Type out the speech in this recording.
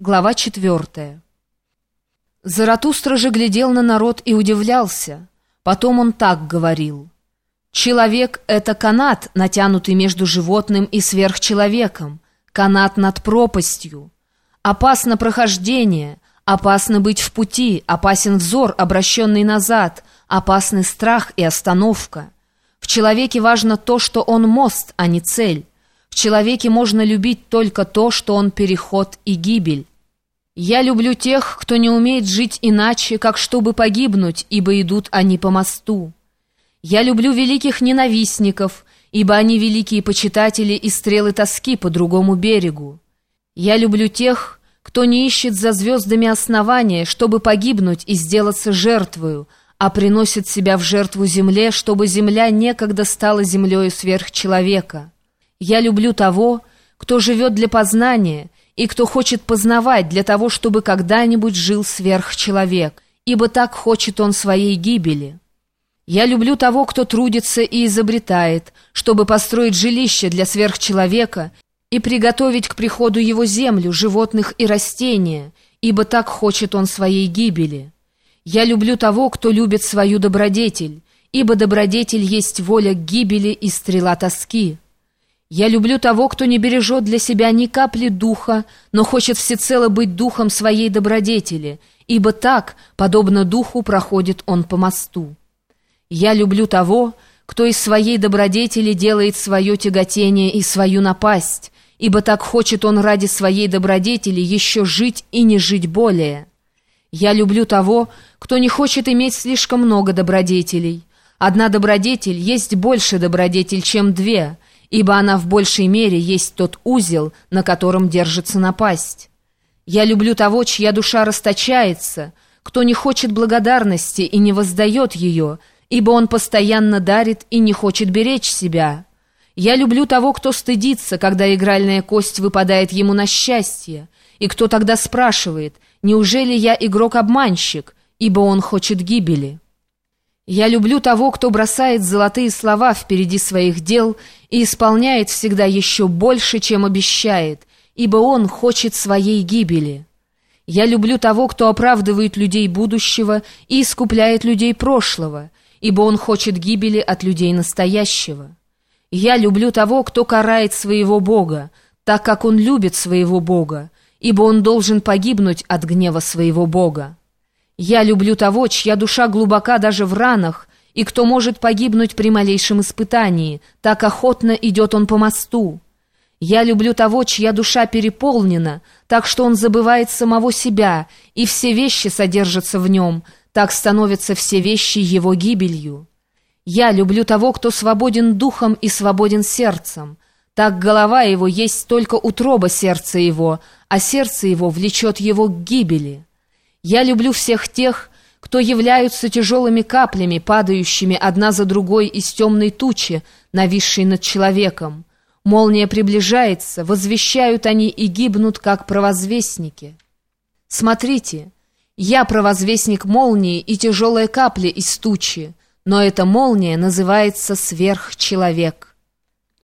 Глава четвертая. Заратустра же глядел на народ и удивлялся. Потом он так говорил. «Человек — это канат, натянутый между животным и сверхчеловеком, канат над пропастью. Опасно прохождение, опасно быть в пути, опасен взор, обращенный назад, опасный страх и остановка. В человеке важно то, что он мост, а не цель. Человеке можно любить только то, что он переход и гибель. Я люблю тех, кто не умеет жить иначе, как чтобы погибнуть, ибо идут они по мосту. Я люблю великих ненавистников, ибо они великие почитатели и стрелы тоски по другому берегу. Я люблю тех, кто не ищет за звездами основания, чтобы погибнуть и сделаться жертвою, а приносит себя в жертву земле, чтобы земля некогда стала землею сверхчеловека. Я люблю того, кто живет для познания и кто хочет познавать для того, чтобы когда-нибудь жил сверхчеловек, ибо так хочет он своей гибели. Я люблю того, кто трудится и изобретает, чтобы построить жилище для сверхчеловека и приготовить к приходу его землю, животных и растения, ибо так хочет он своей гибели. Я люблю того, кто любит свою добродетель, ибо добродетель есть воля к гибели и стрела тоски». Я люблю того, кто не бережет для себя ни капли духа, но хочет всецело быть духом своей добродетели, ибо так, подобно духу, проходит он по мосту. Я люблю того, кто из своей добродетели делает свое тяготение и свою напасть, ибо так хочет он ради своей добродетели еще жить и не жить более. Я люблю того, кто не хочет иметь слишком много добродетелей. Одна добродетель есть больше добродетель, чем две — ибо она в большей мере есть тот узел, на котором держится напасть. Я люблю того, чья душа расточается, кто не хочет благодарности и не воздает ее, ибо он постоянно дарит и не хочет беречь себя. Я люблю того, кто стыдится, когда игральная кость выпадает ему на счастье, и кто тогда спрашивает, неужели я игрок-обманщик, ибо он хочет гибели». Я люблю того, кто бросает золотые слова впереди своих дел и исполняет всегда еще больше, чем обещает, ибо он хочет своей гибели. Я люблю того, кто оправдывает людей будущего и искупляет людей прошлого, ибо он хочет гибели от людей настоящего. Я люблю того, кто карает своего Бога, так как он любит своего Бога, ибо он должен погибнуть от гнева своего Бога. Я люблю того, чья душа глубока даже в ранах, и кто может погибнуть при малейшем испытании, так охотно идет он по мосту. Я люблю того, чья душа переполнена, так что он забывает самого себя, и все вещи содержатся в нем, так становятся все вещи его гибелью. Я люблю того, кто свободен духом и свободен сердцем, так голова его есть только утроба сердца его, а сердце его влечет его к гибели». Я люблю всех тех, кто являются тяжелыми каплями, падающими одна за другой из темной тучи, нависшей над человеком. Молния приближается, возвещают они и гибнут, как провозвестники. Смотрите, я провозвестник молнии и тяжелая капля из тучи, но эта молния называется сверхчеловек.